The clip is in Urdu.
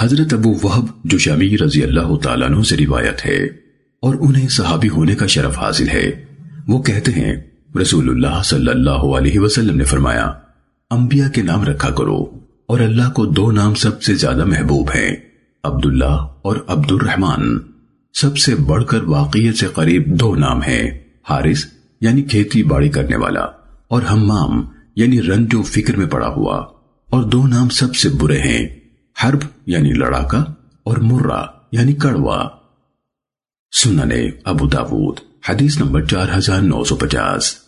حضرت ابو وحب جو شامی رضی اللہ تعالیٰ عنہ سے روایت ہے اور انہیں صحابی ہونے کا شرف حاصل ہے۔ وہ کہتے ہیں، رسول اللہ صلی اللہ علیہ وسلم نے فرمایا، انبیاء کے نام رکھا کرو اور اللہ کو دو نام سب سے زیادہ محبوب ہیں، عبداللہ اور عبد الرحمن سب سے بڑھ کر واقعیت سے قریب دو نام ہیں، حارث یعنی کھیتی باڑی کرنے والا اور ہمام یعنی رنج و فکر میں پڑا ہوا۔ اور دو نام سب سے برے ہیں۔ حرب یعنی لڑاکا اور مرہ یعنی کڑوا۔ سننے ابو داود، حدیث نمبر چار ہزار نو سو پچاس۔